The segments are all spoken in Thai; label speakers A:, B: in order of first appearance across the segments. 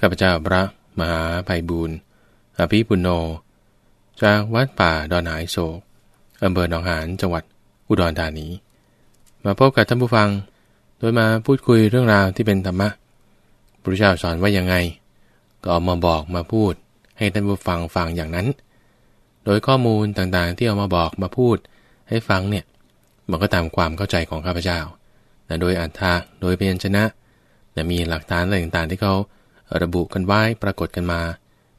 A: ข้าพเจ้าพระมหาภัยบูรณ์อภิปุโน จากวัดป่าดอนหายโศกอำเภอหนองหานจังหวัดอุดรธานี มาพบกับท่านผู้ฟัง โดยมาพูดคุยเรื่องราวที่เป็นธรรมะพระเจ้าสอนว่ายังไง ก็เอามาบอกมาพูด ให้ท่านผู้ฟังฟังอย่างนั้น โดยข้อมูลต่างๆที่เอามาบอกมาพูดให้ฟังเนี่ย มันก็ตามความเข้าใจของข้าพเจ้าโดยอัตถะโดยเพียญชนะมีหลักฐานอะไรต่างๆที่เขา ระบุกันไว้ปรากฏกันมา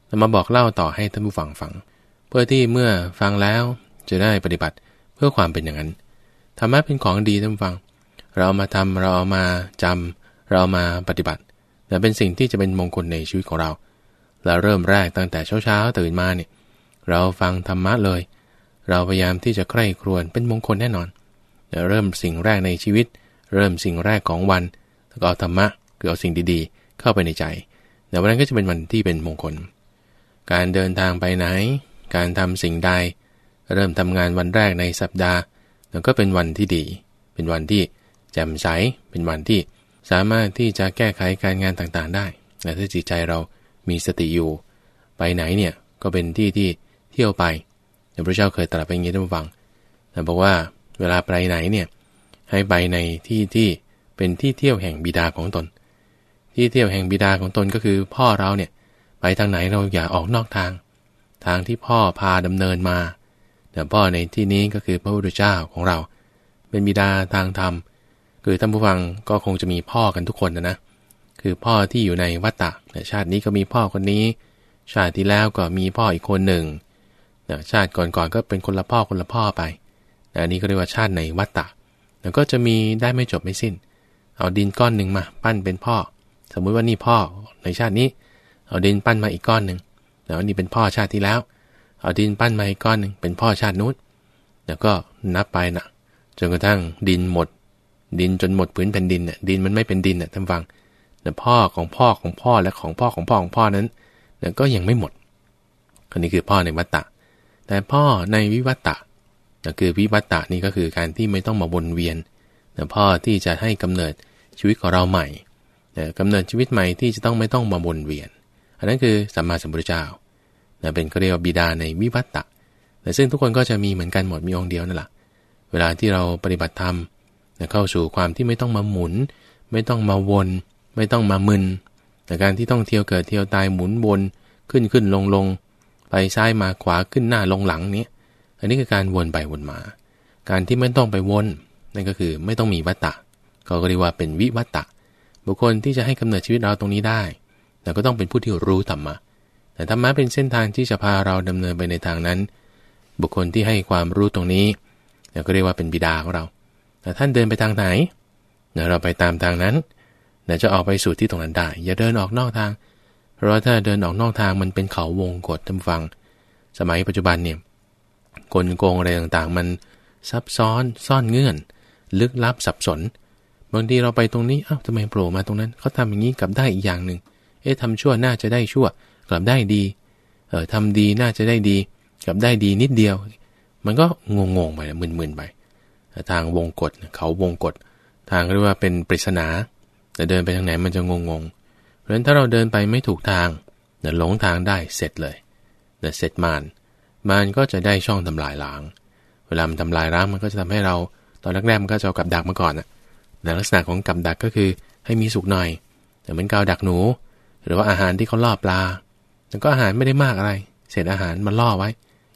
A: แล้วมาบอกเล่าต่อให้ท่านผู้ฟังฟัง เพื่อที่เมื่อฟังแล้วจะได้ปฏิบัติเพื่อความเป็นอย่างนั้นธรรมะเป็นของดีท่านฟัง เรามาทำเราเอามาจำเรามาปฏิบัติแต่เป็นสิ่งที่จะเป็นมงคลในชีวิตของเรา เราเริ่มแรกตั้งแต่เช้าๆตื่นมาเนี่ยเราฟังธรรมะเลย เราพยายามที่จะใคร่ครวญเป็นมงคลแน่นอนเริ่มสิ่งแรกในชีวิต เริ่มสิ่งแรกของวันแล้วก็เอาธรรมะคือเอาสิ่งดีๆ เข้าไปในใจ แต่วันนั้นก็จะเป็นวันที่เป็นมงคล การเดินทางไปไหน การทำสิ่งใด เริ่มทำงานวันแรกในสัปดาห์แล้วก็เป็นวันที่ดี เป็นวันที่แจ่มใส เป็นวันที่สามารถที่จะแก้ไขการงานต่างๆได้แต่ถ้าจิตใจเรามีสติอยู่ ไปไหนเนี่ยก็เป็นที่ที่เที่ยวไปพระเจ้าเคยตรัสไปอย่างนี้ท่านฟังแต่บอกว่าเวลาไปไหนเนี่ยให้ไปในที่ที่เป็นที่เที่ยวแห่งบิดาของตน ที่เที่ยวแห่งบิดาของตนก็คือพ่อเราเนี่ย ไปทางไหนเราอย่าออกนอกทาง ทางที่พ่อพาดำเนินมาแต่พ่อในที่นี้ก็คือพระพุทธเจ้าของเรา เป็นบิดาทางธรรม คือท่านผู้ฟังก็คงจะมีพ่อกันทุกคนนะนะ คือพ่อที่อยู่ในวัฏฏะชาตินี้ก็มีพ่อคนนี้ ชาติที่แล้วก็มีพ่ออีกคนหนึ่ง ชาติก่อนๆก็เป็นคนละพ่อคนละพ่อไป อันนี้ก็เรียกว่าชาติในวัฏฏะแล้วก็จะมีได้ไม่จบไม่สิ้น เอาดินก้อนหนึ่งมา ปั้นเป็นพ่อ สมมุติว่านี่พ่อในชาตินี้ เอาดินปั้นมาอีกก้อนหนึ่งแล้วนี่เป็นพ่อชาติที่แล้ว เอาดินปั้นมาอีกก้อนหนึ่งเป็นพ่อชาตินู้นแล้วก็นับไปนะจนกระทั่งดินหมด ดินจนหมดพื้นแผ่นดินเนี่ยดินมันไม่เป็นดินเนี่ยท่านฟังแต่พ่อของพ่อของพ่อและของพ่อของพ่อของพ่อนั้นเนี่ยก็ยังไม่หมดอันนี้คือพ่อในวัตตะ แต่พ่อในวิวัตตะนั่คือวิวัตตะนี่ก็คือการที่ไม่ต้องมาวนเวียนแต่พ่อที่จะให้กำเนิดชีวิตของเราใหม่ กำเนิดชีวิตใหม่ที่จะต้องไม่ต้องมาวนเวียน อันนั้นคือสัมมาสัมพุทธเจ้าเป็นเรียกว่าบิดาในวิวัตตะแต่ซึ่งทุกคนก็จะมีเหมือนกันหมดมีองค์เดียวนั่นแหละเวลาที่เราปฏิบัติธรรมเข้าสู่ความที่ไม่ต้องมาหมุน ไม่ต้องมาวน ไม่ต้องมามึนแต่การที่ต้องเที่ยวเกิดเที่ยวตายหมุนวนขึ้นขึ้นลงลงไปซ้ายมาขวาขึ้นหน้าลงหลังนี้อันนี้คือการวนไปวนมา การที่ไม่ต้องไปวนนั่นก็คือไม่ต้องมีวัตตะก็เรียกว่าเป็นวิวัตตะ บุคคลที่จะให้กำเนิดชีวิตเราตรงนี้ได้แต่ก็ต้องเป็นผู้ที่รู้ธรรมะ แต่ธรรมะเป็นเส้นทางที่จะพาเราดำเนินไปในทางนั้น บุคคลที่ให้ความรู้ตรงนี้เราก็เรียกว่าเป็นบิดาของเรา แต่ท่านเดินไปทางไหนเราไปตามทางนั้นเราจะออกไปสู่ที่ตรงนั้นได้ อย่าเดินออกนอกทาง เพราะถ้าเดินออกนอกทางมันเป็นเขาวงกฏท่าฟัง สมัยปัจจุบันเนี่ยกลโกงอะไรต่างๆ มันซับซ้อนซ่อนเงื่อน ลึกลับสับสน บางทีเราไปตรงนี้อ้าวทำไมโผล่มาตรงนั้นเขาทำอย่างนี้กลับได้อีกอย่างหนึ่งเอ๊ะทำชั่วน่าจะได้ชั่ว กลับได้ดีเออทำดีน่าจะได้ดี กลับได้ดีนิดเดียว มันก็งงๆไปมึนๆไปทางวงกฏเขาวงกฏทางเรียกว่าเป็นปริศนา แต่เดินไปทางไหนมันจะงงๆเพราะฉะนั้นถ้าเราเดินไปไม่ถูกทางเดินหลงทางได้เสร็จเลยเดินเสร็จมานมันก็จะได้ช่องทำลายล้าง เวลามันทำลายล้างมันก็จะทำให้เรา ตอนแรกๆมันก็จะเอากับดักมาก่อนอะ แต่ลักษณะของกับดักก็คือให้มีสุกหน่อย แต่เหมือนกาวดักหนู หรือว่าอาหารที่เขาล่อปลาแล้วก็อาหารไม่ได้มากอะไร เศษอาหารมันล่อไว้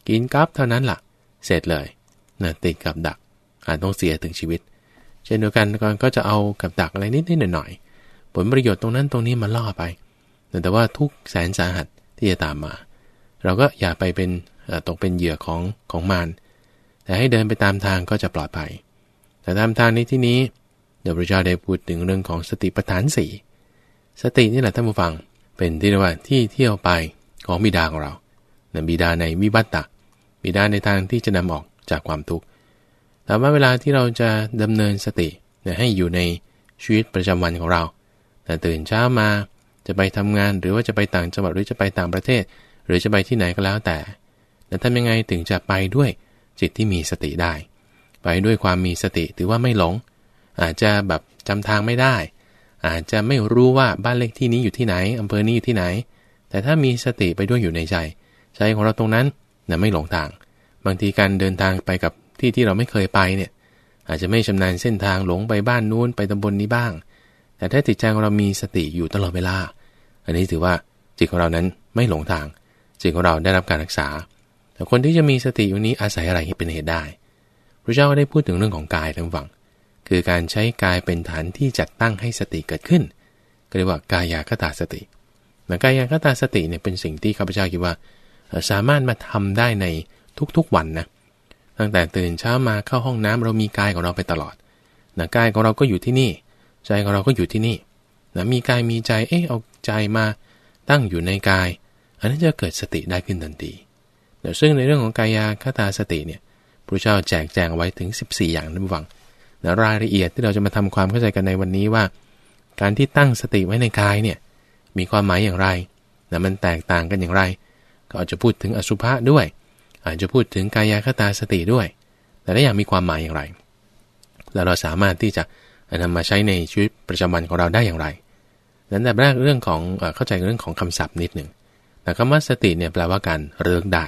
A: กินกับเท่านั้นละ่ะ เสร็จเลยนะติดกับดัก อาจต้องเสียถึงชีวิต เช่นเดียวกันก่อนก็จะเอากับดักอะไรนิดนิดหน่อยหน่อยผลประโยชน์ตรงนั้นตรงนี้มาล่อไป แต่ว่าทุกแสนสาหัสที่จะตามมา เราก็อย่าไปเป็นตกเป็นเหยื่อของของมารแต่ให้เดินไปตามทางก็จะปลอดภัย แต่ตามทางนี้ที่นี้ เดี๋ยวพระเจ้าได้พูดถึงเรื่องของสติปัฏฐานสี่สตินี่แหละท่านผู้ฟังเป็นที่เรียกว่าที่เที่ยวไปของบิดาของเรานบิดาในวิบัตตะบิดาในทางที่จะนำออกจากความทุกข์แต่ว่าเวลาที่เราจะดำเนินสติให้อยู่ในชีวิตประจำวันของเรา แต่ตื่นเช้ามาจะไปทำงานหรือว่าจะไปต่างจังหวัดหรือจะไปต่างประเทศ หรือจะไปที่ไหนก็แล้วแต่แต่ทำยังไงถึงจะไปด้วยจิตที่มีสติได้ ไปด้วยความมีสติถือว่าไม่หลง อาจจะแบบจำทางไม่ได้ อาจจะไม่รู้ว่าบ้านเลขที่นี้อยู่ที่ไหนอำเภอนี้อยู่ที่ไหน แต่ถ้ามีสติไปด้วยอยู่ในใจใจของเราตรงนั้นนะไม่หลงทาง บางทีการเดินทางไปกับที่ที่เราไม่เคยไปเนี่ย อาจจะไม่ชำนาญเส้นทางหลงไปบ้านนู้นไปตำบลนนี้บ้าง แต่ถ้าจิตใจของเรามีสติอยู่ตลอดเวลา อันนี้ถือว่าจิตของเรานั้นไม่หลงทาง จิตของเราได้รับการรักษา แต่คนที่จะมีสติอยู่นี้อาศัยอะไรเป็นเหตุได้พระเจ้าได้พูดถึงเรื่องของกายทั้งฝั่ง คือการใช้กายเป็นฐานที่จัดตั้งให้สติเกิดขึ้นก็เรียกว่ากายาคตาสตินะกายาคตาสติเนี่ยเป็นสิ่งที่ข้าพเจ้าคิดว่าสามารถมาทำได้ในทุกๆวันนะตั้งแต่ตื่นเช้ามาเข้าห้องน้ำเรามีกายของเราไปตลอดนะกายของเราก็อยู่ที่นี่ ใจของเราก็อยู่ที่นี่นะมีกายมีใจเอ๊ะเอาใจมาตั้งอยู่ในกาย อันนี้นจะเกิดสติได้ขึ้นทันทีซึ่งในเรื่องของกายาคตาสติเนี่ยพระเจ้าแจกแจงไว้ถึง 14 อย่างนั่นฟัง นะรายละเอียดที่เราจะมาทำความเข้าใจกันในวันนี้ว่า การที่ตั้งสติไว้ในกายเนี่ยมีความหมายอย่างไรนะมันแตกต่างกันอย่างไร ก็อาจจะพูดถึงอสุภะด้วย อาจจะพูดถึงกายคตาสติด้วย แต่ละอย่างมีความหมายอย่างไร แล้วเราสามารถที่จะนำมาใช้ในชีวิตประจำวันของเราได้อย่างไรนั้นแต่แรกเรื่องของเข้าใจเรื่องของคำศัพท์นิดหนึ่งแต่คำว่าสติเนี่ยแปลว่าการเลือกได้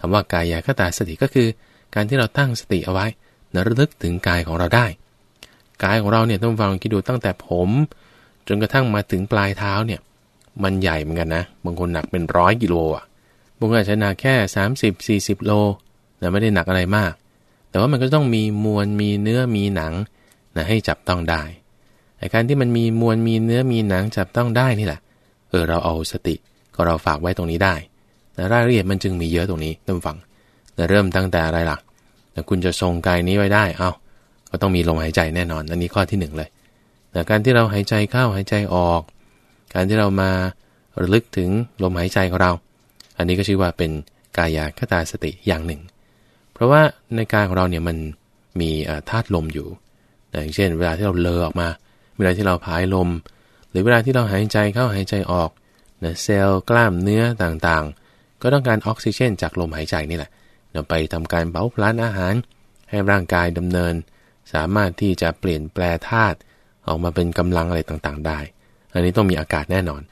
A: คำว่ากายคตาสติก็คือ การที่เราตั้งสติเอาไว้ นระลึกถึงกายของเราได้ กายของเราเนี่ยต้องฟังคิดดูตั้งแต่ผม จนกระทั่งมาถึงปลายเท้าเนี่ยมันใหญ่เหมือนกันนะ บางคนหนักเป็นร้อยกิโลอะบางคนอาจจะหนักแค่ 30-40 โลนะไม่ได้หนักอะไรมาก แต่ว่ามันก็ต้องมีมวลมีเนื้อมีหนังนะให้จับต้องได้ไอ้การที่มันมีมวลมีเนื้อมีหนังจับต้องได้นี่แหละเออเราเอาสติก็เราฝากไว้ตรงนี้ได้แต่รายละเอียดมันจึงมีเยอะตรงนี้ท่านฟังแต่เริ่มตั้งแต่อะไรล่ะ แต่คุณจะทรงกายนี้ไว้ได้ เอา้าก็ต้องมีลมหายใจแน่นอน อันนี้ข้อที่หนึ่งเลยแต่การที่เราหายใจเข้าหายใจออก การที่เรามาระลึกถึงลมหายใจของเรา อันนี้ก็ชื่อว่าเป็นกายาคตาสติอย่างหนึ่ง เพราะว่าในกายของเราเนี่ยมันมีธาตุลมอยู่อย่างเช่น เวลาที่เราเลอออกมา เวลาที่เราพายลม หรือเวลาที่เราหายใจเข้าหายใจออกนะเซลล์กล้ามเนื้อต่างๆ ก็ต้องการออกซิเจน จากลมหายใจนี่แหละ ไปทำการเผาผลาญอาหาร ให้ร่างกายดำเนิน สามารถที่จะเปลี่ยนแปลธาตุออกมาเป็นกำลังอะไรต่างๆ ได้ อันนี้ต้องมีอากาศแน่นอน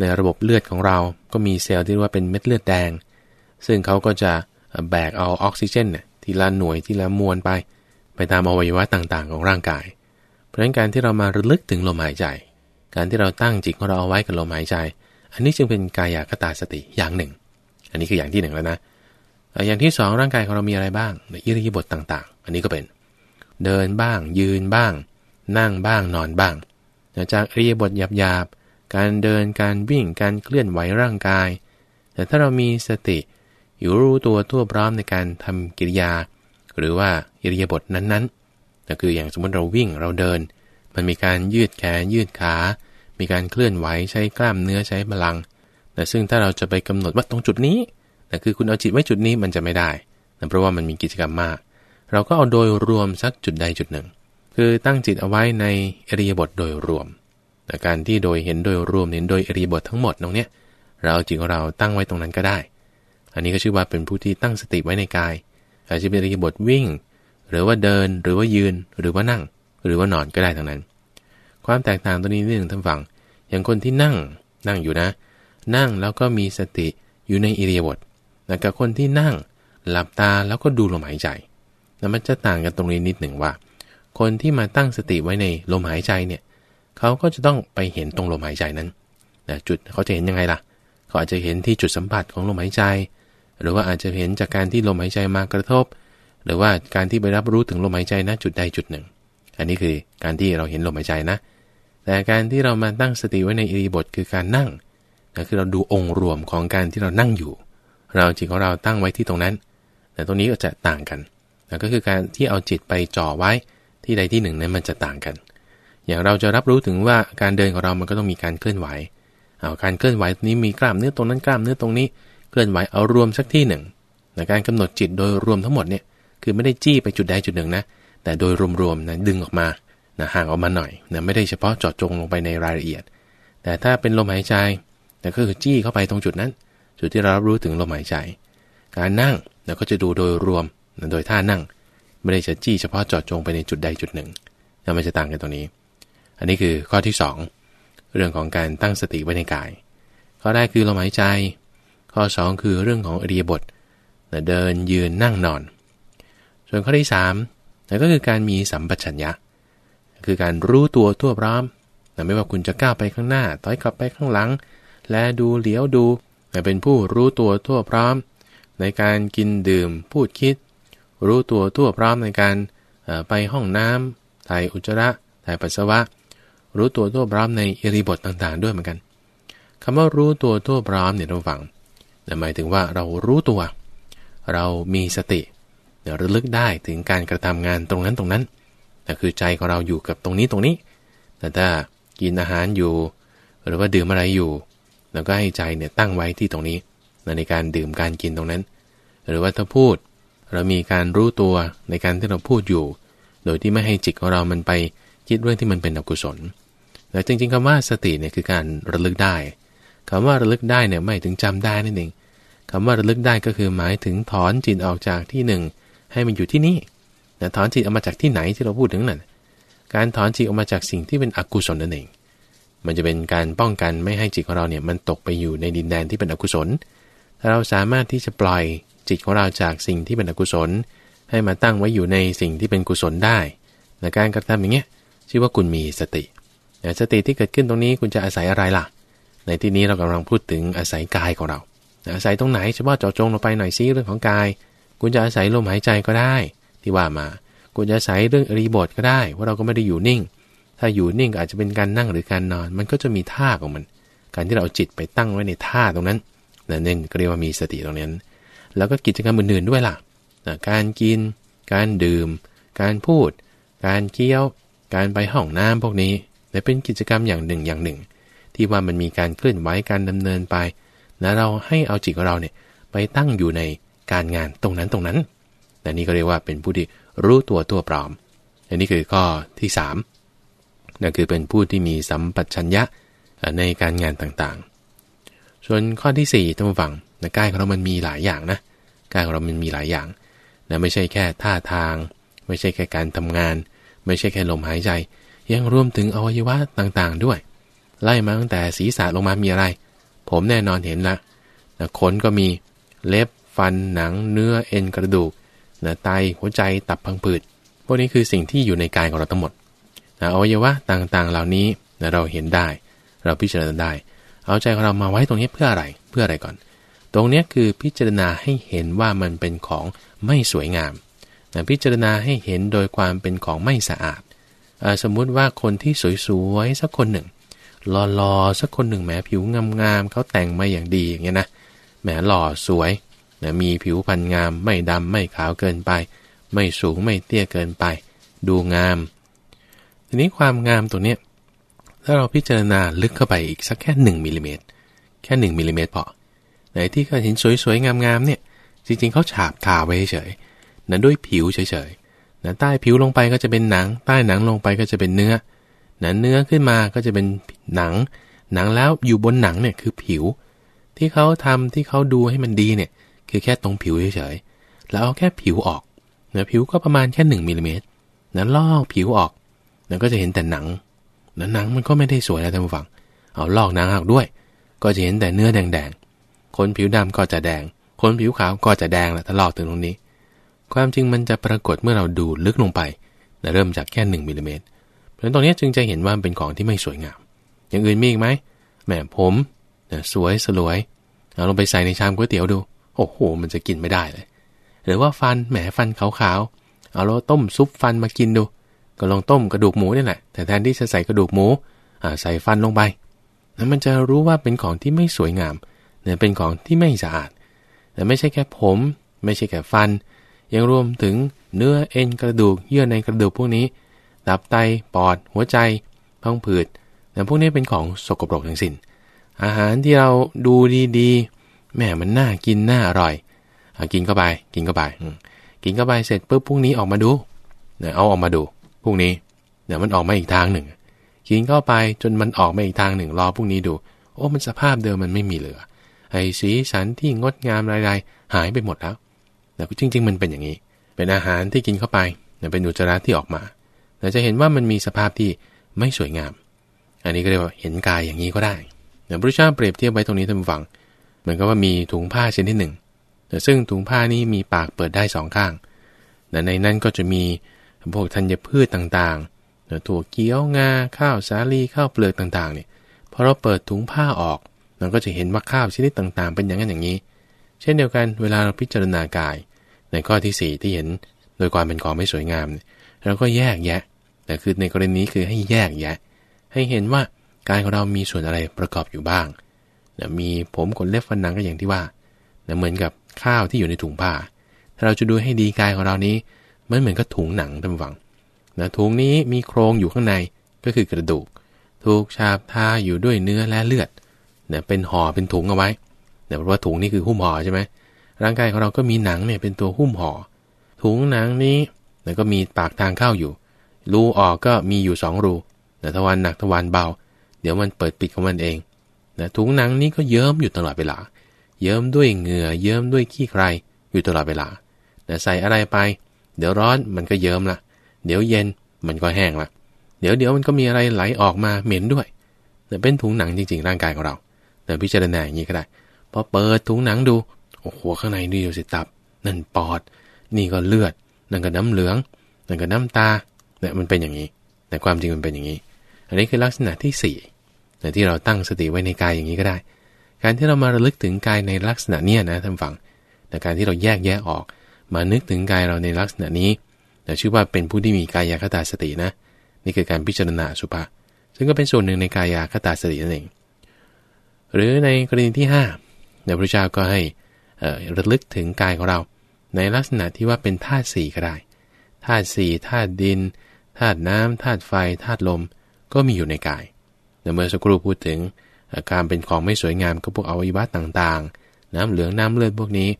A: ในระบบเลือดของเราก็มีเซลล์ที่ว่าเป็นเม็ดเลือดแดง ซึ่งเขาก็จะแบกเอาออกซิเจนเนี่ยทีละหน่วยทีละมวลไป ไปตามอวัยวะต่างๆ ของร่างกาย เพราะฉะนั้นการที่เรามาระลึกถึงลมหายใจ การที่เราตั้งจิตของเราเอาไว้กับลมหายใจ อันนี้จึงเป็นกายคตาสติอย่างหนึ่ง อันนี้คืออย่างที่หนึ่งแล้วนะ อย่างที่สองร่างกายของเรามีอะไรบ้างในอิริยาบถต่างๆ อันนี้ก็เป็น เดินบ้าง ยืนบ้าง นั่งบ้างนอนบ้าง จากอิริยาบถหยาบๆ การเดินการวิ่งการเคลื่อนไหวร่างกาย แต่ถ้าเรามีสติ อยู่รู้ตัวทั่วพร้อมในการทำกิริยา หรือว่าอิริยาบถนั้นๆก็คืออย่างสมมติเราวิ่งเราเดิน มันมีการยืดแขนยืดขา มีการเคลื่อนไหวใช้กล้ามเนื้อใช้พลังแต่ซึ่งถ้าเราจะไปกำหนดว่าตรงจุดนี้ แต่คือคุณเอาจิตไว้จุดนี้มันจะไม่ได้เพราะว่ามันมีกิจกรรมมาก เราก็เอาโดยรวมสักจุดใดจุดหนึ่ง คือตั้งจิตเอาไว้ในอริยบทโดยรวมแต่การที่โดยเห็นโดยรวมเห็นโดยอริยบททั้งหมดตรงเนี้ยเราจิตของเราตั้งไว้ตรงนั้นก็ได้ อันนี้ก็ชื่อว่าเป็นผู้ที่ตั้งสติไว้ในกาย อาจจะเป็นอริยบทวิ่ง หรือว่าเดินหรือว่ายืนหรือว่านั่ง หรือว่านอนก็ได้ทั้งนั้น ความแตกต่างตัวนี้นิดหนึ่งท่านฟัง อย่างคนที่นั่งนั่งอยู่นะ นั่งแล้วก็มีสติอยู่ในอิริยาบถ แต่กับคนที่นั่งหลับตาแล้วก็ดูลมหายใจแล้วมันจะต่างกันตรงนี้นิดหนึ่งว่า คนที่มาตั้งสติไว้ในลมหายใจเนี่ยเขาก็จะต้องไปเห็นตรงลมหายใจนั้นนะจุดเขาจะเห็นยังไงล่ะ เขาอาจจะเห็นที่จุดสัมผัสของลมหายใจ หรือว่าอาจจะเห็นจากการที่ลมหายใจมากระทบ หรือว่าการที่ไปรับรู้ถึงลมหายใจณจุดใดจุดหนึ่ง อันนี้คือการที่เราเห็นลมหายใจนะ แต่การที่เรามาตั้งสติไว้ในอิริบทคือการนั่งนะคือเราดูองค์รวมของการที่เรานั่งอยู่ เราจิตของเราตั้งไว้ที่ตรงนั้น แต่ตรงนี้ก็จะต่างกันนะก็คือการที่เอาจิตไปจ่อไว้ที่ใดที่หนึ่งนั้นมันจะต่างกัน อย่างเราจะรับรู้ถึงว่าการเดินของเรามันก็ต้องมีการเคลื่อนไหวเอาการเคลื่อนไหวนี้มีกล้ามเนื้อตรงนั้นกล้ามเนื้อตรงนี้เคลื่อนไหวเอารวมสักที่หนึ่งในการกำหนดจิตโดยรวมทั้งหมดเนี่ยคือไม่ได้จี้ไปจุดใดจุดหนึ่งนะแต่โดยรวมๆนะดึงออกมานะห่างออกมาหน่อยนะไม่ได้เฉพาะเจาะจงลงไปในรายละเอียด แต่ถ้าเป็นลมหายใจแต่ก็คือจี้เข้าไปตรงจุดนั้น จุดที่เรารับรู้ถึงลมหายใจ การนั่งเราก็จะดูโดยรวมโดยท่านั่ง ไม่ได้จะจี้เฉพาะเจาะจงไปในจุดใดจุดหนึ่งแล้วมันจะต่างกันตรงนี้ อันนี้คือข้อที่ 2 เรื่องของการตั้งสติไว้ในกาย ข้อแรกคือลมหายใจ ข้อ 2 คือเรื่องของอริยบทเดินยืนนั่งนอน ส่วนข้อที่3นั่นก็คือการมีสัมปชัญญะ คือการรู้ตัวทั่วพร้อมไม่ว่าคุณจะก้าวไปข้างหน้าต้อยกลับไปข้างหลัง และดูเหลียวดู แต่เป็นผู้รู้ตัวทั่วพร้อม ในการกินดื่มพูดคิด รู้ตัวทั่วพร้อมในการไปห้องน้ำถ่ายอุจจาระถ่ายปัสสาวะ รู้ตัวทั่วพร้อมในอิริบทต่างๆ ด้วยเหมือนกันคำว่ารู้ตัวทั่วพร้อมเนี่ยเราฟังหมายถึงว่าเรารู้ตัว เรามีสติระลึกได้ถึงการกระทำงานตรงนั้นตรงนั้นแต่คือใจของเราอยู่กับตรงนี้ตรงนี้ แต่ถ้ากินอาหารอยู่ หรือว่าดื่มอะไรอยู่ แล้วก็ให้ใจเนี่ยตั้งไว้ที่ตรงนี้ในการดื่มการกินตรงนั้น หรือว่าถ้าพูด เรามีการรู้ตัวในการที่เราพูดอยู่ โดยที่ไม่ให้จิตของเรามันไปคิดเรื่องที่มันเป็นอกุศลแต่จริงๆคำว่าสติเนี่ยคือการระลึกได้คำว่าระลึกได้เนี่ยไม่ถึงจำได้นั่นเองคำว่าระลึกได้ก็คือหมายถึงถอนจิตออกจากที่หนึ่ง ให้มันอยู่ที่นี่แต่ถอนจิตออกมาจากที่ไหนที่เราพูดถึงนั่นการถอนจิตออกมาจากสิ่งที่เป็นอกุศลนั่นเอง มันจะเป็นการป้องกันไม่ให้จิตของเราเนี่ยมันตกไปอยู่ในดินแดนที่เป็นอกุศล ถ้าเราสามารถที่จะปล่อยจิตของเราจากสิ่งที่เป็นอกุศล ให้มาตั้งไว้อยู่ในสิ่งที่เป็นกุศลได้ในการกระทำอย่างเงี้ยชื่อว่าคุณมีสติ สติที่เกิดขึ้นตรงนี้คุณจะอาศัยอะไรล่ะ ในที่นี้เรากำลังพูดถึงอาศัยกายของเรา อาศัยตรงไหนเฉพาะเจาะจงลงไปหน่อยซิเรื่องของกาย คุณจะอาศัยลมหายใจก็ได้ ที่ว่ามา คุณจะใช้เรื่องอริบทก็ได้ว่าเราก็ไม่ได้อยู่นิ่ง ถ้าอยู่นิ่งอาจจะเป็นการนั่งหรือการนอน มันก็จะมีท่าของมัน การที่เราจิตไปตั้งไว้ในท่าตรงนั้นนั่นก็เรียกว่ามีสติตรงนั้น แล้วก็กิจกรรมอื่นๆด้วยล่ะ การกิน การดื่ม การพูด การเคี้ยว การไปห้องน้ำพวกนี้แต่เป็นกิจกรรมอย่างหนึ่งอย่างหนึ่ง ที่ว่ามันมีการเคลื่อนไหวการดำเนินไปนะเราให้เอาจิตของเราเนี่ยไปตั้งอยู่ในการงานตรงนั้นตรงนั้นแต่นี่ก็เรียกว่าเป็นผู้ที่รู้ตัวตัวปลอมอันนี้คือข้อที่3 นั่นคือเป็นผู้ที่มีสัมปชัญญะในการงานต่างๆ ส่วนข้อที่4ท่านผู้ฟังนะกายของเรามันมีหลายอย่างนะกายของเรามันมีหลายอย่างนะไม่ใช่แค่ท่าทาง ไม่ใช่แค่การทำงาน ไม่ใช่แค่ลมหายใจ ยังรวมถึงอวัยวะต่างๆด้วย ไล่มาตั้งแต่ศีรษะลงมามีอะไร ผมแน่นอนเห็นละนะขนก็มีเล็บฟันหนัง เนื้อเอ็นกระดูกนะไตหัวใจตับพังผืดพวกนี้คือสิ่งที่อยู่ในกายของเราทั้งหมด นะอวัยวะต่างๆ เหล่านี้นะเราเห็นได้ เราพิจารณาได้ เอาใจของเรามาไว้ตรงนี้เพื่ออะไรเพื่ออะไรก่อน ตรงนี้คือพิจารณาให้เห็นว่ามันเป็นของไม่สวยงามนะพิจารณาให้เห็นโดยความเป็นของไม่สะอาดสมมุติว่าคนที่สวยๆสักคนหนึ่งหล่อๆสักคนหนึ่งแหมผิวงามๆเขาแต่งมาอย่างดีอย่างเงี้ยนะแหมหล่อสวยนะมีผิวพรรณงามไม่ดำไม่ขาวเกินไป ไม่สูงไม่เตี้ยเกินไป ดูงาม ทีนี้ความงามตัวเนี้ยถ้าเราพิจารณาลึกเข้าไปอีกสักแค่1มิลิเมตรแค่1มิลิเมตรพอไหนที่เขาเห็นสวยๆงามๆเนี่ย จริงๆเขาฉาบทาไว้เฉยๆนั้นด้วยผิวเฉยๆนะใต้ผิวลงไปก็จะเป็นหนัง ใต้หนังลงไปก็จะเป็นเนื้อนะเนื้อขึ้นมาก็จะเป็นหนัง หนังแล้วอยู่บนหนังเนี่ยคือผิว ที่เขาทำที่เขาดูให้มันดีเนี่ย คือแค่ตรงผิวเฉยๆแล้วเอาแค่ผิวออกเนื้อผิวก็ประมาณแค่หนึ่งมิลลิเมตรนั้นลอกผิวออก นั้นก็จะเห็นแต่หนังหนังมันก็ไม่ได้สวยนะท่านผู้ฟัง เอาลอกหนังออกด้วย ก็จะเห็นแต่เนื้อแดงๆ คนผิวดำก็จะแดง คนผิวขาวก็จะแดงแหละถ้าลอกถึงตรงนี้ ความจริงมันจะปรากฏเมื่อเราดูลึกลงไปนะเริ่มจากแค่หนึ่งมิลลิเมตรเพราะฉะนั้นตรงนี้จึงจะเห็นว่าเป็นของที่ไม่สวยงาม อย่างอื่นมีอีกไหมแหมผมสวยสลวย เอาลงไปใส่ในชามก๋วยเตี๋ยวดู โอ้โห มันจะกินไม่ได้เลย หรือว่าฟัน แหมฟันขาวๆ เอาเราต้มซุปฟันมากินดู ก็ลองต้มกระดูกหมูนี่แหละ แต่แทนที่จะใส่กระดูกหมูใส่ฟันลงไปแล้วมันจะรู้ว่าเป็นของที่ไม่สวยงามเนี่ยเป็นของที่ไม่สะอาด แต่ไม่ใช่แค่ผม ไม่ใช่แค่ฟัน ยังรวมถึงเนื้อเอ็นกระดูกเยื่อในกระดูกพวกนี้ตับไตปอด หัวใจท้องผืดแต่พวกนี้เป็นของสกปรกทั้งสิน้น อาหารที่เราดูดีๆแม่มันน่ากินน่าอร่อยอกินเข้าไปกินเข้าไปกินเข้าไปเสร็จปุ๊บพรุ่งนี้ออกมาดูเนี่ยเอาออกมาดู พรุ่งนี้เดี๋ยวมันออกมาอีกทางหนึ่งกินเข้าไปจนมันออกมาอีกทางหนึ่งรอพรุ่งนี้ดู โอ้มันสภาพเดิมมันไม่มีเหลือไอ้สีสันที่งดงามรายๆ หายไปหมดแล้วแต่จริง ๆ มันเป็นอย่างนี้ เป็นอาหารที่กินเข้าไปเป็นอุจจาระที่ออกมาเราจะเห็นว่ามันมีสภาพที่ไม่สวยงาม อันนี้ก็เรียกว่าเห็นกายอย่างนี้ก็ได้พระพุทธเจ้าเปรียบเทียบไว้ตรงนี้ท่านฟัง เหมือนกับว่ามีถุงผ้าชนิดหนึ่ง แต่ซึ่งถุงผ้านี้มีปากเปิดได้สองข้างแต่ในนั้นก็จะมี พวกธัญพืชต่างๆถั่วเกี๊ยวงาข้าวสาลีข้าวเปลือกต่างๆเนี่ยพอเราเปิดถุงผ้าออกเราก็จะเห็นว่าข้าวชนิดต่างๆ เป็นอย่างนั้นอย่างนี้ เช่นเดียวกันเวลาเราพิจารณากาย ในข้อที่ 4 ที่เห็นโดยความเป็นของไม่สวยงามเราก็แยกแยะแต่คือในกรณีนี้คือให้แยกแยะ ให้เห็นว่ากายของเรามีส่วนอะไรประกอบอยู่บ้างนะมีผมขนเล็บฟันหนังก็อย่างที่ว่านะเหมือนกับข้าวที่อยู่ในถุงผ้าถ้าเราจะดูให้ดีกายของเรานี้ มันเหมือนกับถุงหนังท่านฟังนะถุงนี้มีโครงอยู่ข้างในก็คือกระดูก ถูกฉาบทาอยู่ด้วยเนื้อและเลือดเนี่ยเป็นห่อเป็นถุงเอาไว้เนี่ยเพราะว่าถุงนี่คือหุ้มห่อใช่ไหมร่างกายของเราก็มีหนังเนี่ยเป็นตัวหุ้มห่อถุงหนังนี้แล้วก็มีปากทางเข้าอยู่ รูออกก็มีอยู่2รูแต่ทวารหนักทวารเบา เดี๋ยวมันเปิดปิดของมันเองนะถุงหนังนี้ก็เยิ้มอยู่ตลอดเวลา เยิ้มด้วยเหงื่อ เยิ้มด้วยขี้ใครอยู่ตลอดเวลาแต่ใส่อะไรไป เดี๋ยวร้อนมันก็เยิ้มละเดี๋ยวเย็นมันก็แห้งละเดี๋ยวเดี๋ยวมันก็มีอะไรไหลออกมาเหม็นด้วยแต่เป็นถุงหนังจริงๆร่างกายของเราแต่พิจารณาอย่างนี้ก็ได้พอเปิดถุงหนังดูโอ้โหข้างในนี่อยู่สิตับ นั่นปอด นี่ก็เลือด นั่นก็น้ำเหลือง นั่นก็น้ำตาเนี่ยมันเป็นอย่างนี้ แต่ความจริงมันเป็นอย่างนี้ อันนี้คือลักษณะที่4ี่แต่ที่เราตั้งสติไว้ในกายอย่างนี้ก็ได้ การที่เรามาระลึกถึงกายในลักษณะเนี้ยนะท่านฟังแต่การที่เราแยกแยะออก มานึกถึงกายเราในลักษณะนี้แต่ชื่อว่าเป็นผู้ที่มีกายคตาสตินะ นี่คือการพิจารณาสุภาซึ่งก็เป็นส่วนหนึ่งในกายคตาสตินั่นเอง หรือในกรณีที่5เดี๋ยวพระเจ้าก็ให้ระลึกถึงกายของเรา ในลักษณะที่ว่าเป็นธาตุสี่ก็ได้ธาตุสี่ธาตุดินธาตุน้ำธาตุไฟธาตุลมก็มีอยู่ในกายเมื่อสักครู่พูดถึงการเป็นของไม่สวยงามก็พวกอวัยวะต่างๆ น้ำเหลืองน้ำเลือดพวกนี้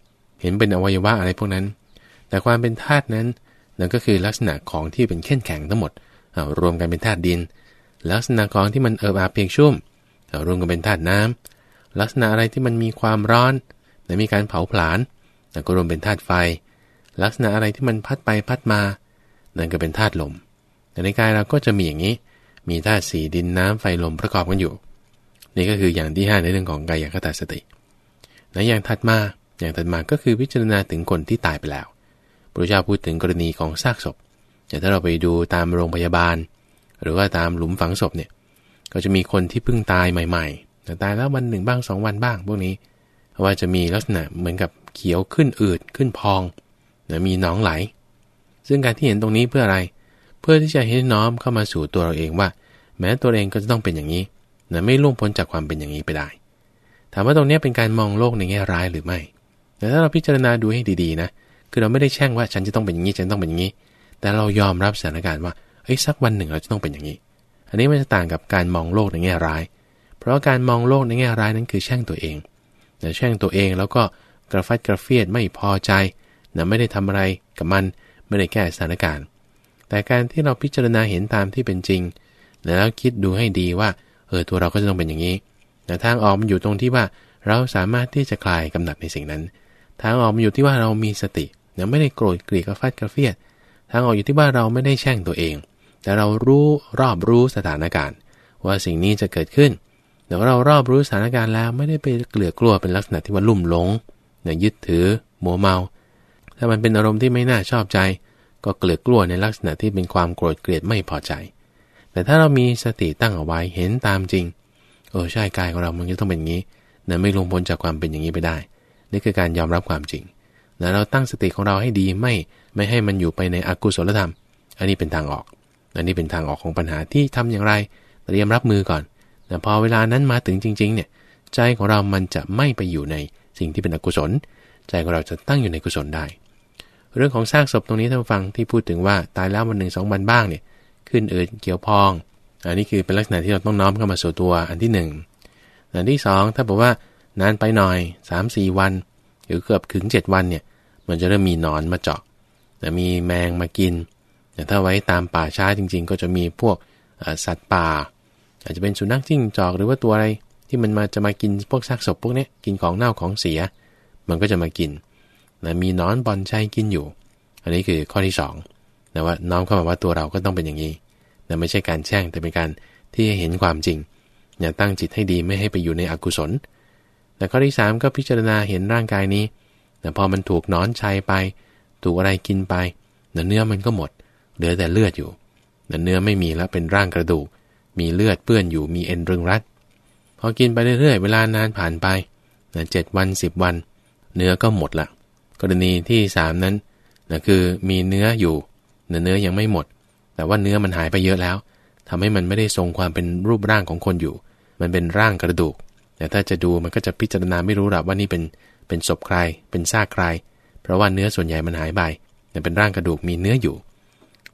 A: ห็นเป็นอวัยวะอะไรพวกนั้น แต่ความเป็นธาตุนั้นนั่นก็คือลักษณะของที่เป็นเข้มแข็งทั้งหมดรวมกันเป็นธาตุดิน ลักษณะของที่มันเอิบอาเพียงชุ่มรวมกันเป็นธาตุน้ำลักษณะอะไรที่มันมีความร้อนและมีการเผาผลาญนั่นก็รวมเป็นธาตุไฟ ลักษณะอะไรที่มันพัดไปพัดมา นั่นก็เป็นธาตุลมแต่ในกายเราก็จะมีอย่างนี้ มีธาตุสีดินน้ำไฟลมประกอบกันอยู่ นี่ก็คืออย่างที่ 5 ในเรื่องของกายคตาสติและอย่างถัดมา อย่างถัดมาก็คือพิจารณาถึงคนที่ตายไปแล้ว พระเจ้าพูดถึงกรณีของซากศพอย่างถ้าเราไปดูตามโรงพยาบาล หรือว่าตามหลุมฝังศพเนี่ย ก็จะมีคนที่เพิ่งตายใหม่ๆแต่ตายแล้ววันหนึ่งบ้างสองวันบ้าง พวกนี้ ว่าจะมีลักษณะเหมือนกับเขียวขึ้นอืดขึ้นพองนะมีน้องไหล ซึ่งการที่เห็นตรงนี้เพื่ออะไร เพื่อที่จะให้น้อมเข้ามาสู่ตัวเราเองว่า แม้ตัวเองก็จะต้องเป็นอย่างนี้นะไม่ล่วงพ้นจากความเป็นอย่างนี้ไปได้ ถามว่าตรงนี้เป็นการมองโลกในแง่ร้ายหรือไม่ แต่ถ้าเราพิจารณาดูให้ดีๆนะ คือเราไม่ได้แช่งว่าฉันจะต้องเป็นอย่างนี้ ฉันต้องเป็นอย่างนี้ แต่เรายอมรับสถานการณ์ว่าเฮ้ยสักวันหนึ่งเราจะต้องเป็นอย่างนี้ อันนี้มันจะต่างกับการมองโลกในแง่ร้าย เพราะการมองโลกในแง่ร้ายนั้นคือแช่งตัวเองแต่แช่งตัวเองแล้วก็กระฟัดกระเฟียดไม่พอใจนะไม่ได้ทำอะไรกับมัน ไม่ได้แก้สถานการณ์ แต่การที่เราพิจารณาเห็นตามที่เป็นจริง แล้วคิดดูให้ดีว่า เออตัวเราก็จะต้องเป็นอย่างนี้แต่ทางออกมันอยู่ตรงที่ว่าเราสามารถที่จะคลายกำหนัดในสิ่งนั้น ทางออกมันอยู่ที่ว่าเรามีสตินะไม่ได้โกรธเกลียดกระฟัดกระเฟียด ทางออกอยู่ที่ว่าเราไม่ได้แช่งตัวเอง แต่เรารู้รอบรู้สถานการณ์ ว่าสิ่งนี้จะเกิดขึ้นแต่ว่าเรารอบรู้สถานการณ์แล้วไม่ได้ไปเกลือกลัวเป็นลักษณะที่ว่าลุ่มหลงเนี่ยยึดถือโมเมา ถ้ามันเป็นอารมณ์ที่ไม่น่าชอบใจ ก็เกลือกลัวในลักษณะที่เป็นความโกรธเกลียดไม่พอใจ แต่ถ้าเรามีสติตั้งเอาไว้เห็นตามจริง เออใช่กายของเรามันจะต้องเป็นอย่างนี้นะไม่ลงพ้นจากความเป็นอย่างนี้ไปได้ นี่คือการยอมรับความจริงแล้วเราตั้งสติของเราให้ดีไม่ไม่ให้มันอยู่ไปในอกุศลธรรม อันนี้เป็นทางออก อันนี้เป็นทางออกของปัญหาที่ทำอย่างไร เตรียมรับมือก่อน แต่พอเวลานั้นมาถึงจริง ๆ เนี่ย ใจของเรามันจะไม่ไปอยู่ในสิ่งที่เป็นอกุศล ใจของเราจะตั้งอยู่ในกุศลได้ เรื่องของสร้างศพตรงนี้ท่านฟังที่พูดถึงว่าตายแล้ววันหนึ่งสองวันบ้างเนี่ย ขึ้นอืดเกี่ยวพอง อันนี้คือเป็นลักษณะที่เราต้องน้อมเข้ามาสู่ตัวอันที่1นึ่งอันที่ 2 ถ้าบอกว่า นานไปหน่อย 3-4 วัน หรือเกือบถึง 7 วันเนี่ย มันจะเริ่มมีหนอนมาเจาะแต่มีแมงมากิน แต่ถ้าไว้ตามป่าช้าจริง ๆ ก็จะมีพวกสัตว์ป่า อาจจะเป็นสุนัขจิ้งจอกหรือว่าตัวอะไรที่มันมาจะมากินพวกซากศพพวกนี้กินของเน่าของเสีย มันก็จะมากินนะมีนอนบอลชัยกินอยู่ อันนี้คือข้อที่2นะว่าน้อมเข้ามาว่าตัวเราก็ต้องเป็นอย่างนี้นะไม่ใช่การแช่งแต่เป็นการที่เห็นความจริงอย่าตั้งจิตให้ดีไม่ให้ไปอยู่ในอกุศล แต่ข้อที่ 3 ก็พิจารณาเห็นร่างกายนี้ แต่พอมันถูกนอนชัยไป ถูกอะไรกินไปเนื้อมันก็หมด เหลือแต่เลือดอยู่เนื้อไม่มีแล้วเป็นร่างกระดูก มีเลือดเปื้อนอยู่มีเอ็นรึงรัดพอกินไปเรื่อยๆ เวลานานผ่านไปเจ็ดวันสิบวัน เนื้อก็หมดละกรณีที่สามนั้นนะคือมีเนื้ออยู่เนื้อยังไม่หมด แต่ว่าเนื้อมันหายไปเยอะแล้วทำให้มันไม่ได้ทรงความเป็นรูปร่างของคนอยู่ มันเป็นร่างกระดูก แต่ถ้าจะดูมันก็จะพิจารณาไม่รู้หรอกว่านี่เป็นเป็นศพใคร เป็นซากใคร เพราะว่าเนื้อส่วนใหญ่มันหายไปแต่เป็นร่างกระดูกมีเนื้ออยู่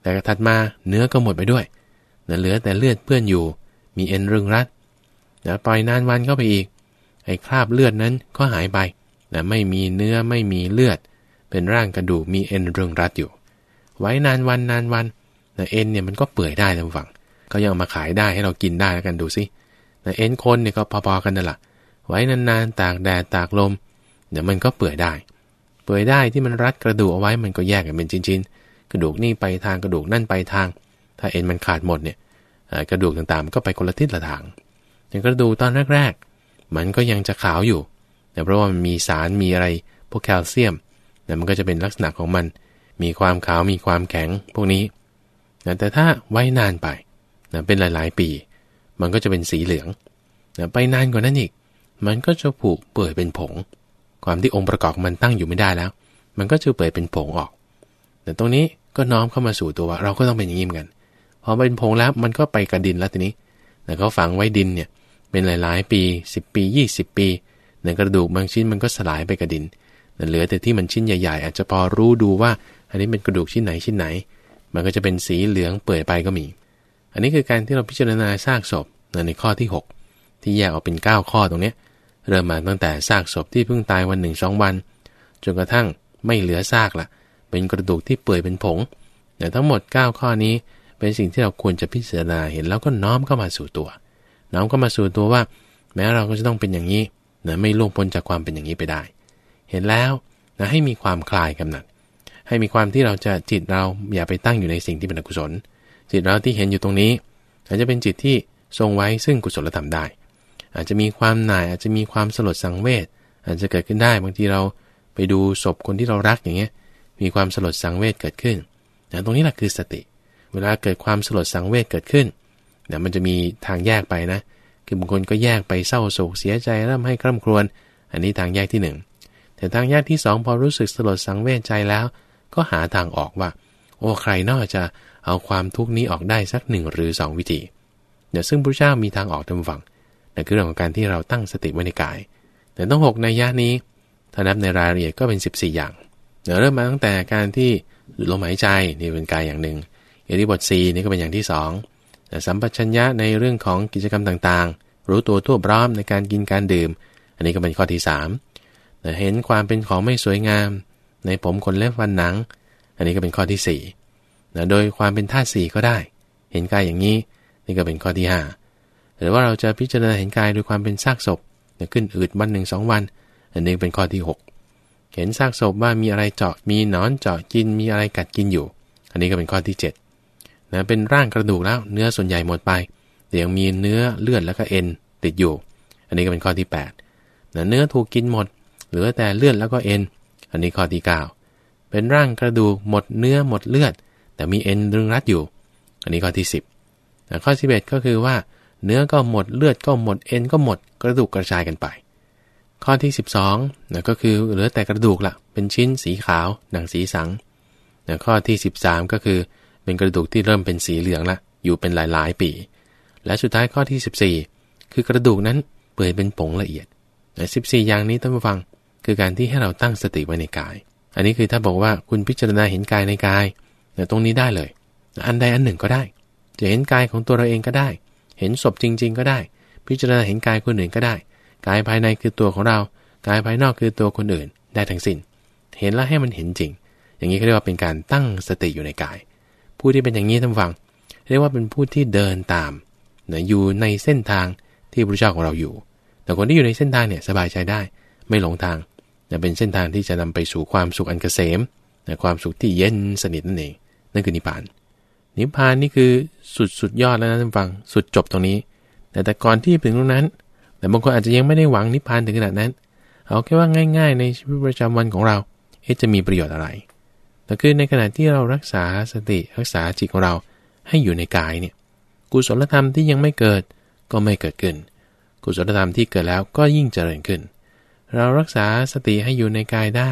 A: แต่ถัดมาเนื้อก็หมดไปด้วยเหลือแต่เลือดเปื้อนอยู่ มีเอ็นรึงรัดนะปล่อยนานวันเข้าไปอีก ไอ้คราบเลือดนั้นก็หายไปนะไม่มีเนื้อไม่มีเลือด เป็นร่างกระดูกมีเอ็นรึงรัดอยู่ ไว้นานวันนานวันนะเอ็นเนี่ยมันก็เปื่อยได้ท่านฟังก็ยังมาขายได้ให้เรากินได้แล้วกันดูสิ นะเอ็นคนเนี่ยก็พอๆกันนั่นแหละไว้นานๆตากแดดตากลม เดี๋ยวมันก็เปื่อยได้ เปื่อยได้ที่มันรัดกระดูกเอาไว้มันก็แยกกันเป็นชิ้นๆ กระดูกนี่ไปทางกระดูกนั่นไปทาง ถ้าเอ็นมันขาดหมดเนี่ยกระดูกต่างๆก็ไปคนละทิศละทางอย่างกระดูกตอนแรกๆ มันก็ยังจะขาวอยู่แต่เพราะว่ามันมีสารมีอะไรพวกแคลเซียมแต่มันก็จะเป็นลักษณะของมัน มีความขาวมีความแข็งพวกนี้ แต่ถ้าไว้นานไปเป็นหลายๆ ปี มันก็จะเป็นสีเหลืองไปนานกว่านั้นอีก มันก็จะผุเปื่อยเป็นผง ความที่องค์ประกอบมันตั้งอยู่ไม่ได้แล้ว มันก็จะเปื่อยเป็นผงออก แต่ตรงนี้ก็น้อมเข้ามาสู่ตัวว่า เราก็ต้องเป็นอย่างนี้เหมือนกัน พอเป็นผงแล้วมันก็ไปกระดินแล้วทีนี้แต่เขาฝังไว้ดินเนี่ยเป็นหลาย ๆ ปี 10 ปี 20 ปีในกระดูกบางชิ้นมันก็สลายไปกระดินเหลือแต่ที่มันชิ้นใหญ่ ๆ อาจจะพอรู้ดูว่า อันนี้เป็นกระดูกชิ้นไหนชิ้นไหน มันก็จะเป็นสีเหลืองเปื่อยไปก็มี อันนี้คือการที่เราพิจารณาซากศพในข้อที่ 6 ที่แยกออกเป็น 9 ข้อตรงนี้เริ่มมาตั้งแต่ซากศพที่เพิ่งตายวันหนึ่งสองวัน จนกระทั่งไม่เหลือซากละเป็นกระดูกที่เปื่อยเป็นผงแต่ทั้งหมด 9 ข้อนี้เป็นสิ่งที่เราควรจะพิจารณาเห็นแล้วก็น้อมเข้ามาสู่ตัว น้อมเข้ามาสู่ตัวว่า แม้เราก็จะต้องเป็นอย่างนี้นะไม่ล่วงพ้นจากความเป็นอย่างนี้ไปได้ เห็นแล้วนะให้มีความคลายกำหนัดให้มีความที่เราจะจิตเราอย่าไปตั้งอยู่ในสิ่งที่เป็นอกุศล จิตเราที่เห็นอยู่ตรงนี้ อาจจะเป็นจิตที่ทรงไว้ซึ่งกุศลธรรมได้ อาจจะมีความหน่ายอาจจะมีความสลดสังเวชอาจจะเกิดขึ้นได้บางทีเราไปดูศพคนที่เรารักอย่างเงี้ยมีความสลดสังเวชเกิดขึ้นนะตรงนี้แหละคือสติ เวลาเกิดความสลดสังเวชเกิดขึ้นเนี่ยมันจะมีทางแยกไปนะ คือบางคนก็แยกไปเศร้าโศกเสียใจเริ่มให้คร่ำครวญอันนี้ทางแยกที่ 1 แต่ทางแยกที่ 2 พอรู้สึกสลดสังเวชใจแล้ว ก็หาทางออกว่า โอ้ใครนอกจะ เอาความทุกข์นี้ออกได้สักหนึ่งหรือ 2 วิธีเดี๋ยวซึ่งพระเจ้ามีทางออกทำฝังนั่นคือเรื่องของการที่เราตั้งสติไว้ในกาย แต่ต้อง 6 ในยะนี้ถ้านับในรายละเอียดก็เป็น 14 อย่างเดี๋ยวเริ่มมาตั้งแต่การที่ลมหายใจนี่เป็นกายอย่างหนึ่งอิริบทสีนี่ก็เป็นอย่างที่2แต่สัมปชัญญะในเรื่องของกิจกรรมต่างๆ รู้ตัวทั่วพร้อมในการกินการดื่ม อันนี้ก็เป็นข้อที่3แต่เห็นความเป็นของไม่สวยงาม ในผมขนเล็บฟันหนัง อันนี้ก็เป็นข้อที่4 นะโดยความเป็นธาตุสี่ก็ได้ เห็นกายอย่างนี้ นี่ก็เป็นข้อที่ 5 หรือว่าเราจะพิจารณาเห็นกายโดยความเป็นซากศพขึ้นอืดวันหนึ่งสองวัน อันนี้เป็นข้อที่ 6 เห็นซากศพว่ามีอะไรเจาะมีหนอนเจาะกินมีอะไรกัดกินอยู่ อันนี้ก็เป็นข้อที่7นะเป็นร่างกระดูกแล้วเนื้อส่วนใหญ่หมดไป แต่ยังมีเนื้อเลือดแล้วก็เอ็นติดอยู่ อันนี้ก็เป็นข้อที่8นะเนื้อถูกกินหมด เหลือแต่เลือดแล้วก็เอ็น อันนี้ข้อที่ 9 เป็นร่างกระดูกหมดเนื้อหมดเลือด แต่มีเอ็นรึงรัดอยู่ อันนี้ข้อที่ 10นะข้อที่11ก็คือว่า เนื้อก็หมดเลือดก็หมดเอ็นก็หมดกระดูกกระจายกันไป ข้อที่ 12นะก็คือเหลือแต่กระดูกละเป็นชิ้นสีขาวหนังสีสังนะข้อที่ 13 ก็คือเป็นกระดูกที่เริ่มเป็นสีเหลืองละอยู่เป็นหลายๆ ปี และสุดท้ายข้อที่ 14 คือกระดูกนั้นเปื่อยเป็นผงละเอียดแต่14 อย่างนี้ท่านผู้ฟังคือการที่ให้เราตั้งสติไว้ในกาย อันนี้คือถ้าบอกว่าคุณพิจารณาเห็นกายในกาย แต่ตรงนี้ได้เลย อันใดอันหนึ่งก็ได้ จะเห็นกายของตัวเราเองก็ได้ เห็นศพจริง ๆ ก็ได้ พิจารณาเห็นกายคนอื่นก็ได้ กายภายในคือตัวของเรา กายภายนอกคือตัวคนอื่น ได้ทั้งสิน้น เห็นแล้วให้มันเห็นจริง อย่างนี้เขาเรียกว่าเป็นการตั้งสติอยู่ในกาย ผู้ที่เป็นอย่างนี้ท่านฟัง เรียกว่าเป็นผู้ที่เดินตามนะอยู่ในเส้นทางที่พระเจ้าของเราอยู่ แต่คนที่อยู่ในเส้นทางเนี่ยสบายใจได้ ไม่หลงทางนะเป็นเส้นทางที่จะนำไปสู่ความสุขอันเกษมนะความสุขที่เย็นสนิทนั่นเอง นั่นคือนิพพาน นิพพานนี่คือสุดสุดยอดแล้วนะท่านฟัง สุดจบตรงนี้ แต่แต่ก่อนที่ถึงตรงนั้น แต่บางคนอาจจะยังไม่ได้หวังนิพพานถึงขนาดนั้น เอาแค่ว่าง่าย ๆ ในชีวิตประจำวันของเราเอ๊ะจะมีประโยชน์อะไรแต่คือในขณะที่เรารักษาสติรักษาจิตของเราให้อยู่ในกายเนี่ย กุศลธรรมที่ยังไม่เกิดก็ไม่เกิดขึ้น กุศลธรรมที่เกิดแล้วก็ยิ่งเจริญขึ้น เรารักษาสติให้อยู่ในกายได้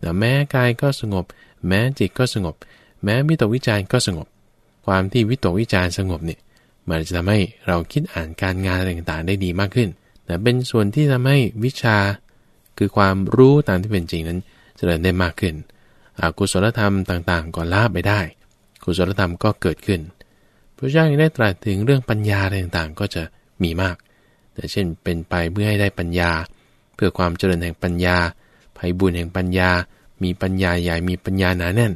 A: แต่แม้กายก็สงบ แม้จิตก็สงบ แม้วิตกวิจารก็สงบ ความที่วิตกวิจารสงบเนี่ยมันจะทำให้เราคิดอ่านการงานอะไรต่างๆ ได้ดีมากขึ้นแต่เป็นส่วนที่ทำให้วิชา คือความรู้ตามที่เป็นจริงนั้นเจริญได้มากขึ้นอกุศลธรรมต่างๆ ก็ลาบไปได้ กุศลธรรมก็เกิดขึ้น พระเจ้ายังได้ตรัสถึงเรื่องปัญญาอะไรต่างๆ ก็จะมีมาก แต่เช่นเป็นไปเพื่อให้ได้ปัญญา เพื่อความเจริญแห่งปัญญาภัยบุญแห่งปัญญา มีปัญญาใหญ่มีปัญญาหนาแน่น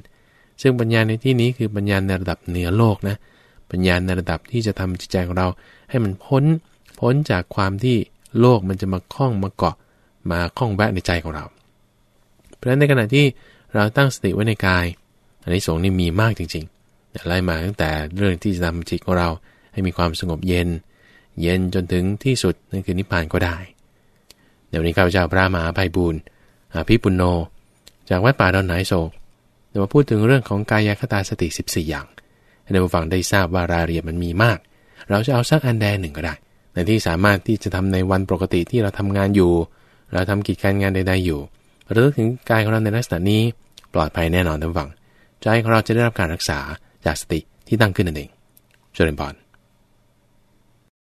A: ซึ่งปัญญาในที่นี้คือปัญญาในระดับเหนือโลกนะ ปัญญาในระดับที่จะทำจิตใจของเรา ให้มันพ้น พ้นจากความที่โลกมันจะมาคล้องมาเกาะ มาคล้องแวะในใจของเรา เพราะฉะนั้นในขณะที่เราตั้งสติไว้ในกาย อันนี้สงนี่มีมากจริงๆไล่มาตั้งแต่เรื่องที่จะทำจิตของเรา ให้มีความสงบเย็น เย็นจนถึงที่สุดนั่นคือนิพพานก็ได้ เดี๋ยวนี้ข้าพเจ้าพระมหาภัยบูรณ์อภิปุณโญจากวัดป่าดอนไหนโศก เดี๋ยวมาพูดถึงเรื่องของกายคตาสติ 14 อย่างให้ท่าฟังได้ทราบว่ารายละเอียดมันมีมาก เราจะเอาสักอันใดหนึ่งก็ได้ในที่สามารถที่จะทำในวันปกติที่เราทำงานอยู่ เราทำกิจการงานใด ๆอยู่หรือถึงกายของเราในลักษณะนี้ปลอดภัยแน่นอนทั้งฝั่งใจของเราจะได้รับการรักษาจากสติที่ตั้งขึ้นนั่นเองเจริญพร